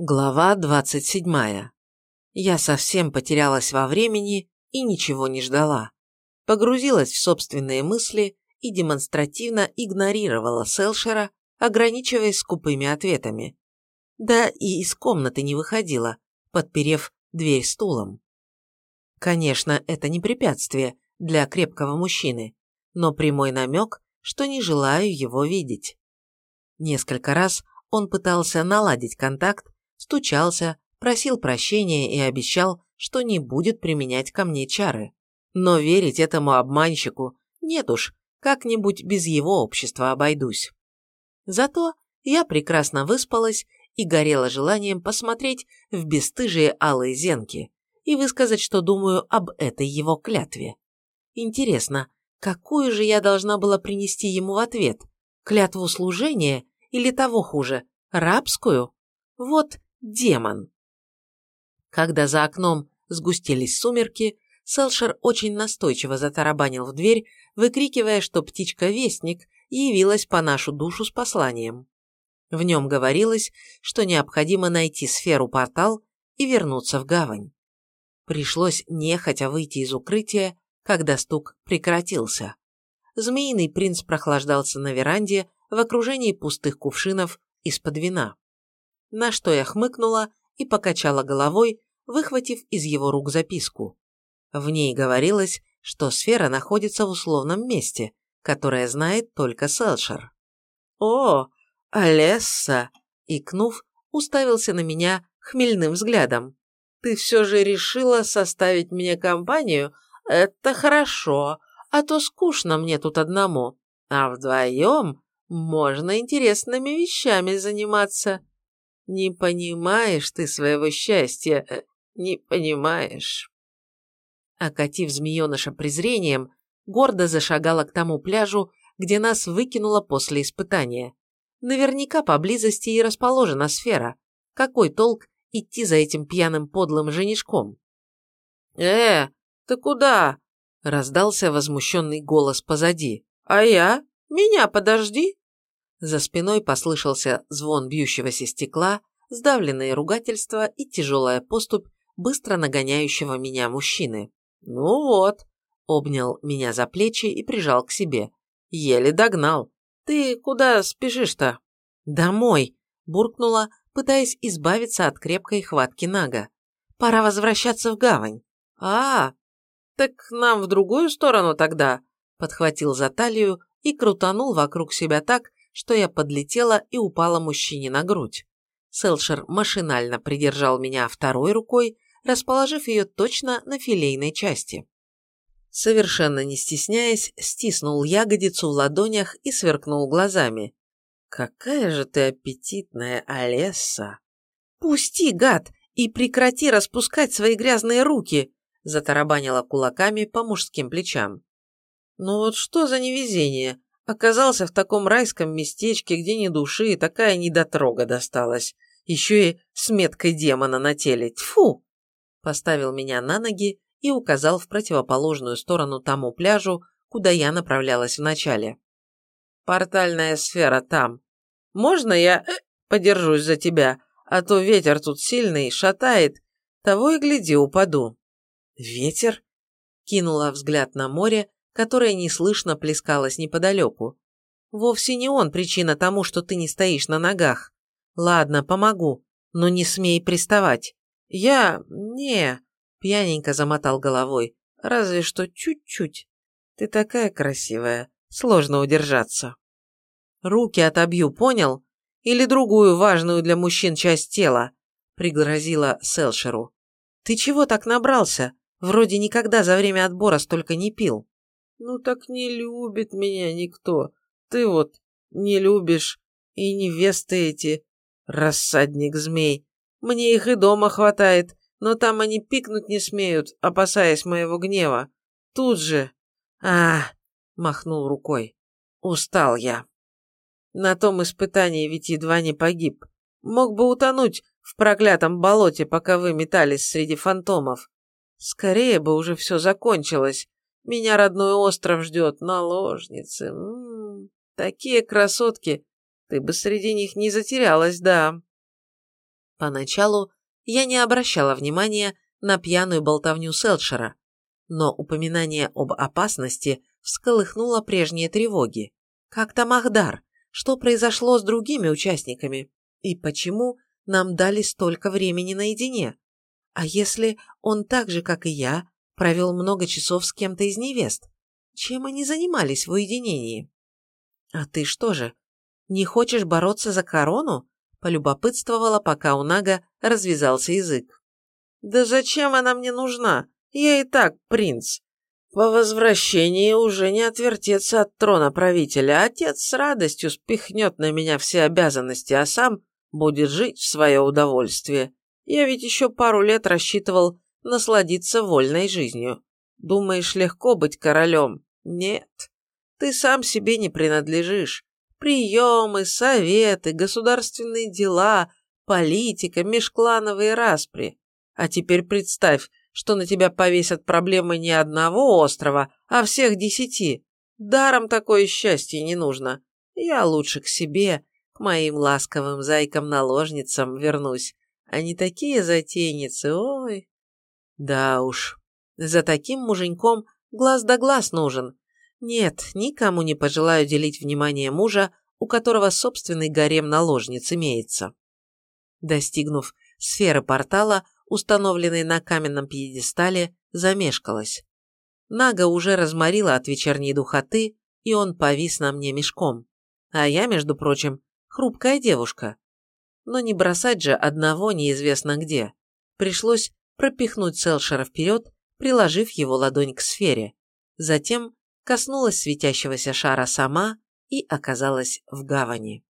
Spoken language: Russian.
Глава 27. Я совсем потерялась во времени и ничего не ждала. Погрузилась в собственные мысли и демонстративно игнорировала Селшера, ограничиваясь скупыми ответами. Да и из комнаты не выходила, подперев дверь стулом. Конечно, это не препятствие для крепкого мужчины, но прямой намек, что не желаю его видеть. Несколько раз он пытался наладить контакт, стучался, просил прощения и обещал, что не будет применять ко мне чары. Но верить этому обманщику нет уж, как-нибудь без его общества обойдусь. Зато я прекрасно выспалась и горела желанием посмотреть в бесстыжие алые зенки и высказать, что думаю об этой его клятве. Интересно, какую же я должна была принести ему в ответ? Клятву служения или того хуже, рабскую? Вот демон. Когда за окном сгустились сумерки, Селшер очень настойчиво затарабанил в дверь, выкрикивая, что птичка-вестник явилась по нашу душу с посланием. В нем говорилось, что необходимо найти сферу-портал и вернуться в гавань. Пришлось нехотя выйти из укрытия, когда стук прекратился. Змеиный принц прохлаждался на веранде в окружении пустых кувшинов из-под вина на что я хмыкнула и покачала головой, выхватив из его рук записку. В ней говорилось, что сфера находится в условном месте, которое знает только Селшер. «О, Алесса!» – икнув, уставился на меня хмельным взглядом. «Ты все же решила составить мне компанию? Это хорошо, а то скучно мне тут одному. А вдвоем можно интересными вещами заниматься. Не понимаешь ты своего счастья, э, не понимаешь. Окатив змееныша презрением, гордо зашагала к тому пляжу, где нас выкинуло после испытания. Наверняка поблизости и расположена сфера. Какой толк идти за этим пьяным подлым женишком? «Э, ты куда?» – раздался возмущенный голос позади. «А я? Меня подожди!» За спиной послышался звон бьющегося стекла, сдавленные ругательства и тяжелая поступь быстро нагоняющего меня мужчины. «Ну вот», — обнял меня за плечи и прижал к себе. «Еле догнал. Ты куда спешишь-то?» «Домой», — буркнула, пытаясь избавиться от крепкой хватки Нага. «Пора возвращаться в гавань». «А, так нам в другую сторону тогда», — подхватил за талию и крутанул вокруг себя так, что я подлетела и упала мужчине на грудь. Селшер машинально придержал меня второй рукой, расположив ее точно на филейной части. Совершенно не стесняясь, стиснул ягодицу в ладонях и сверкнул глазами. «Какая же ты аппетитная, Олесса!» «Пусти, гад, и прекрати распускать свои грязные руки!» затарабанила кулаками по мужским плечам. «Ну вот что за невезение? Оказался в таком райском местечке, где ни души, и такая недотрога досталась. Еще и с меткой демона на теле. Тьфу! Поставил меня на ноги и указал в противоположную сторону тому пляжу, куда я направлялась вначале. «Портальная сфера там. Можно я э, подержусь за тебя, а то ветер тут сильный, шатает, того и гляди, упаду». «Ветер?» Кинула взгляд на море, которая неслышно плескалась неподалеку. Вовсе не он причина тому, что ты не стоишь на ногах. Ладно, помогу, но не смей приставать. Я... не... Пьяненько замотал головой. Разве что чуть-чуть. Ты такая красивая. Сложно удержаться. Руки отобью, понял? Или другую важную для мужчин часть тела, пригрозила Селшеру. Ты чего так набрался? Вроде никогда за время отбора столько не пил. Ну так не любит меня никто. Ты вот не любишь, и невесты эти, рассадник змей. Мне их и дома хватает, но там они пикнуть не смеют, опасаясь моего гнева. Тут же... А, махнул рукой. Устал я. На том испытании ведь едва не погиб. Мог бы утонуть в проклятом болоте, пока вы метались среди фантомов. Скорее бы уже все закончилось, меня родной остров ждет, наложницы. М -м -м, такие красотки. Ты бы среди них не затерялась, да. Поначалу я не обращала внимания на пьяную болтовню Селшера, но упоминание об опасности всколыхнуло прежние тревоги. Как там Ахдар? Что произошло с другими участниками? И почему нам дали столько времени наедине? А если он так же, как и я, провел много часов с кем-то из невест? Чем они занимались в уединении? А ты что же, не хочешь бороться за корону? Полюбопытствовала, пока у Нага развязался язык. «Да зачем она мне нужна? Я и так принц. По возвращении уже не отвертеться от трона правителя. Отец с радостью спихнет на меня все обязанности, а сам будет жить в свое удовольствие. Я ведь еще пару лет рассчитывал насладиться вольной жизнью. Думаешь, легко быть королем? Нет. Ты сам себе не принадлежишь. Приемы, советы, государственные дела, политика, межклановые распри. А теперь представь, что на тебя повесят проблемы не одного острова, а всех десяти. Даром такое счастье не нужно. Я лучше к себе, к моим ласковым зайкам-наложницам вернусь. Они такие затейницы, ой. Да уж, за таким муженьком глаз да глаз нужен. Нет, никому не пожелаю делить внимание мужа, у которого собственный гарем наложниц имеется. Достигнув сферы портала, установленной на каменном пьедестале, замешкалась. Нага уже разморила от вечерней духоты, и он повис на мне мешком. А я, между прочим, хрупкая девушка. Но не бросать же одного неизвестно где. Пришлось пропихнуть Селшера вперед, приложив его ладонь к сфере. Затем коснулась светящегося шара сама и оказалась в гавани.